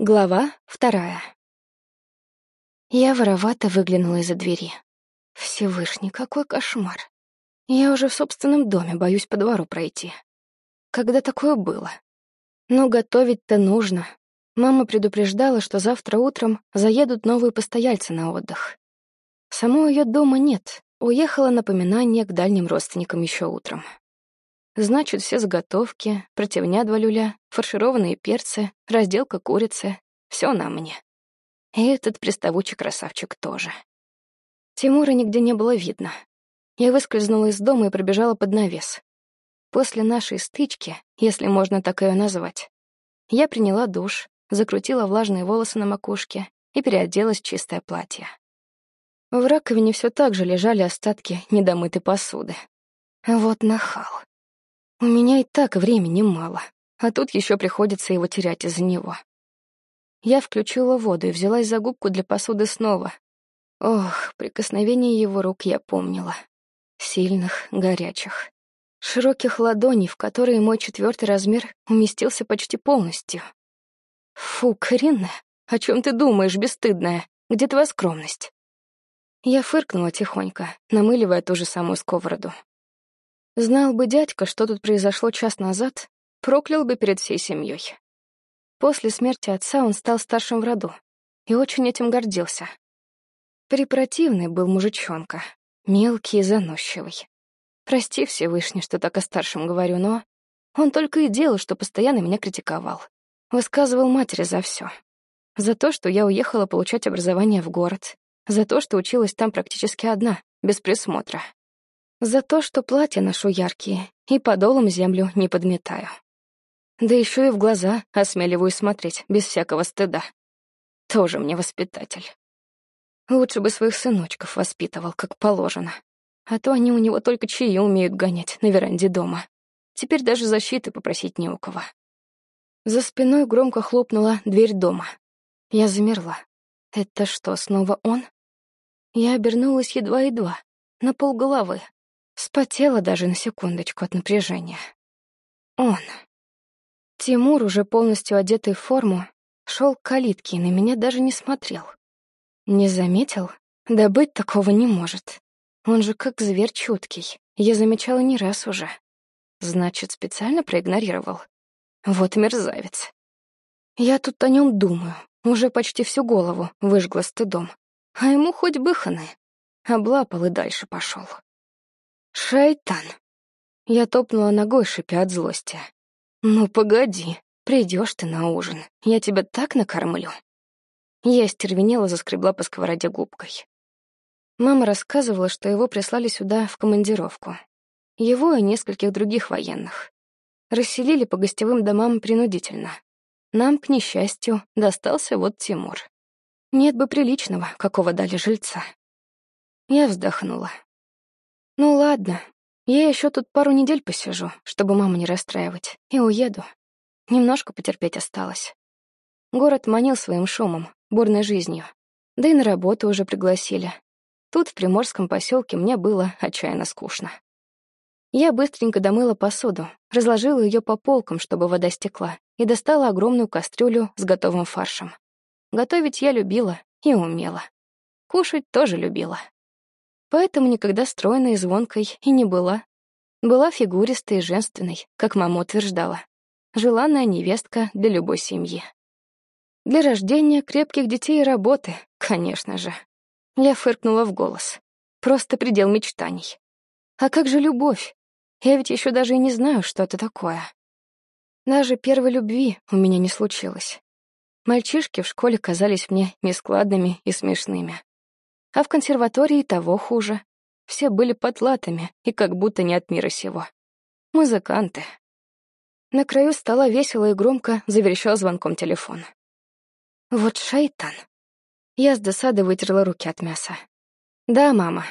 Глава вторая. Я воровато выглянула из-за двери. Всевышний, какой кошмар. Я уже в собственном доме боюсь по двору пройти. Когда такое было? Но готовить-то нужно. Мама предупреждала, что завтра утром заедут новые постояльцы на отдых. Самого ее дома нет. Уехала напоминание к дальним родственникам еще утром. Значит, все заготовки, противня два люля, фаршированные перцы, разделка курицы — все на мне. И этот приставучий красавчик тоже. Тимура нигде не было видно. Я выскользнула из дома и пробежала под навес. После нашей стычки, если можно так ее назвать, я приняла душ, закрутила влажные волосы на макушке и переоделась в чистое платье. В раковине все так же лежали остатки недомытой посуды. Вот нахал. У меня и так времени мало, а тут еще приходится его терять из-за него. Я включила воду и взялась за губку для посуды снова. Ох, прикосновение его рук я помнила. Сильных, горячих. Широких ладоней, в которые мой четвертый размер уместился почти полностью. Фу, Карина, о чем ты думаешь, бесстыдная? Где твоя скромность? Я фыркнула тихонько, намыливая ту же самую сковороду. Знал бы дядька, что тут произошло час назад, проклял бы перед всей семьей. После смерти отца он стал старшим в роду и очень этим гордился. Препротивный был мужичонка, мелкий и заносчивый. Прости, Всевышний, что так о старшем говорю, но он только и делал, что постоянно меня критиковал. Высказывал матери за все. За то, что я уехала получать образование в город. За то, что училась там практически одна, без присмотра. За то, что платья ношу яркие и подолом землю не подметаю. Да еще и в глаза осмеливаюсь смотреть, без всякого стыда. Тоже мне воспитатель. Лучше бы своих сыночков воспитывал, как положено. А то они у него только чаи умеют гонять на веранде дома. Теперь даже защиты попросить не у кого. За спиной громко хлопнула дверь дома. Я замерла. Это что, снова он? Я обернулась едва-едва, на полголовы. Спотела даже на секундочку от напряжения. Он. Тимур, уже полностью одетый в форму, шел к калитке и на меня даже не смотрел. Не заметил? Да быть такого не может. Он же как зверь чуткий. Я замечала не раз уже. Значит, специально проигнорировал. Вот мерзавец. Я тут о нем думаю. Уже почти всю голову выжгла стыдом. А ему хоть бы ханы. Облапал и дальше пошел. «Шайтан!» Я топнула ногой, шипя от злости. «Ну, погоди, придешь ты на ужин, я тебя так накормлю». Я стервенела, заскребла по сковороде губкой. Мама рассказывала, что его прислали сюда в командировку. Его и нескольких других военных. Расселили по гостевым домам принудительно. Нам, к несчастью, достался вот Тимур. Нет бы приличного, какого дали жильца. Я вздохнула. Ну ладно, я еще тут пару недель посижу, чтобы маму не расстраивать, и уеду. Немножко потерпеть осталось. Город манил своим шумом, бурной жизнью. Да и на работу уже пригласили. Тут, в приморском поселке, мне было отчаянно скучно. Я быстренько домыла посуду, разложила ее по полкам, чтобы вода стекла, и достала огромную кастрюлю с готовым фаршем. Готовить я любила и умела. Кушать тоже любила поэтому никогда стройной и звонкой и не была. Была фигуристой и женственной, как мама утверждала. Желанная невестка для любой семьи. Для рождения крепких детей и работы, конечно же. Я фыркнула в голос. Просто предел мечтаний. А как же любовь? Я ведь еще даже и не знаю, что это такое. Даже первой любви у меня не случилось. Мальчишки в школе казались мне нескладными и смешными. А в консерватории того хуже. Все были потлатами и как будто не от мира сего. Музыканты. На краю стола весело и громко заверещал звонком телефон. Вот шайтан. Я с досады вытерла руки от мяса. Да, мама.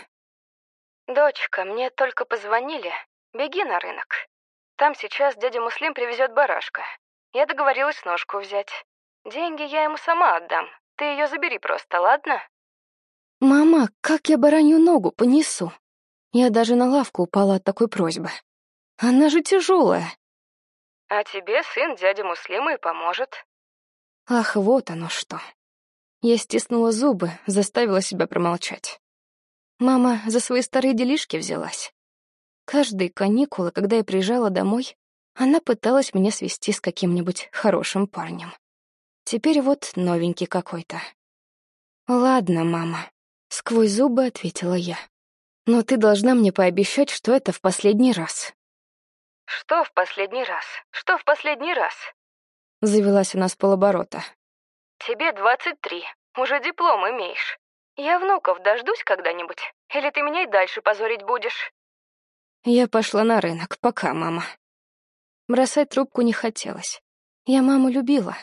Дочка, мне только позвонили. Беги на рынок. Там сейчас дядя Муслим привезет барашка. Я договорилась ножку взять. Деньги я ему сама отдам. Ты ее забери просто, ладно? «Мама, как я баранью ногу понесу?» Я даже на лавку упала от такой просьбы. Она же тяжелая. А тебе сын дяди Муслима и поможет. Ах, вот оно что. Я стиснула зубы, заставила себя промолчать. Мама за свои старые делишки взялась. Каждые каникулы, когда я приезжала домой, она пыталась меня свести с каким-нибудь хорошим парнем. Теперь вот новенький какой-то. «Ладно, мама», — сквозь зубы ответила я. «Но ты должна мне пообещать, что это в последний раз». «Что в последний раз? Что в последний раз?» Завелась она с полоборота. «Тебе двадцать три, уже диплом имеешь. Я внуков дождусь когда-нибудь? Или ты меня и дальше позорить будешь?» Я пошла на рынок, пока, мама. Бросать трубку не хотелось. Я маму любила.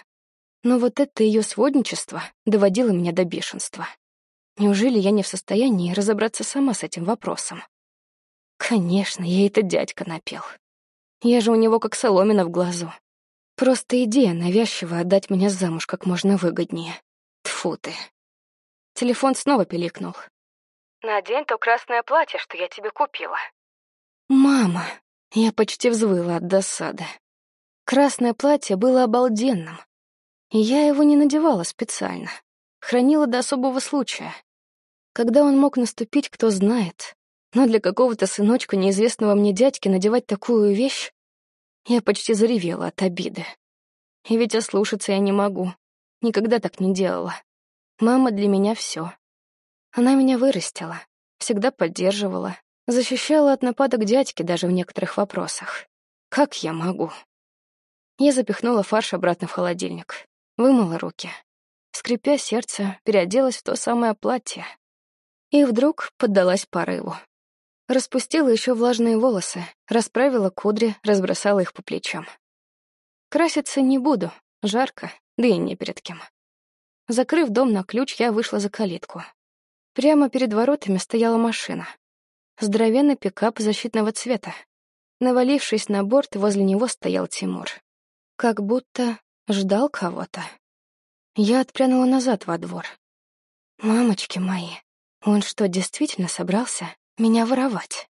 Но вот это ее сводничество доводило меня до бешенства. Неужели я не в состоянии разобраться сама с этим вопросом? Конечно, ей это дядька напел. Я же у него как соломина в глазу. Просто идея навязчивая отдать меня замуж как можно выгоднее. Тфу ты. Телефон снова пиликнул. «Надень то красное платье, что я тебе купила». «Мама!» Я почти взвыла от досады. Красное платье было обалденным. Я его не надевала специально. Хранила до особого случая. Когда он мог наступить, кто знает. Но для какого-то сыночка неизвестного мне дядьки надевать такую вещь... Я почти заревела от обиды. И ведь ослушаться я не могу. Никогда так не делала. Мама для меня все. Она меня вырастила, всегда поддерживала, Защищала от нападок дядьки даже в некоторых вопросах. Как я могу? Я запихнула фарш обратно в холодильник. Вымыла руки. Скрипя сердце, переоделась в то самое платье. И вдруг поддалась порыву. Распустила еще влажные волосы, расправила кудри, разбросала их по плечам. Краситься не буду, жарко, да и не перед кем. Закрыв дом на ключ, я вышла за калитку. Прямо перед воротами стояла машина здоровенный пикап защитного цвета. Навалившись на борт, возле него стоял Тимур. Как будто ждал кого-то. Я отпрянула назад во двор. «Мамочки мои, он что, действительно собрался меня воровать?»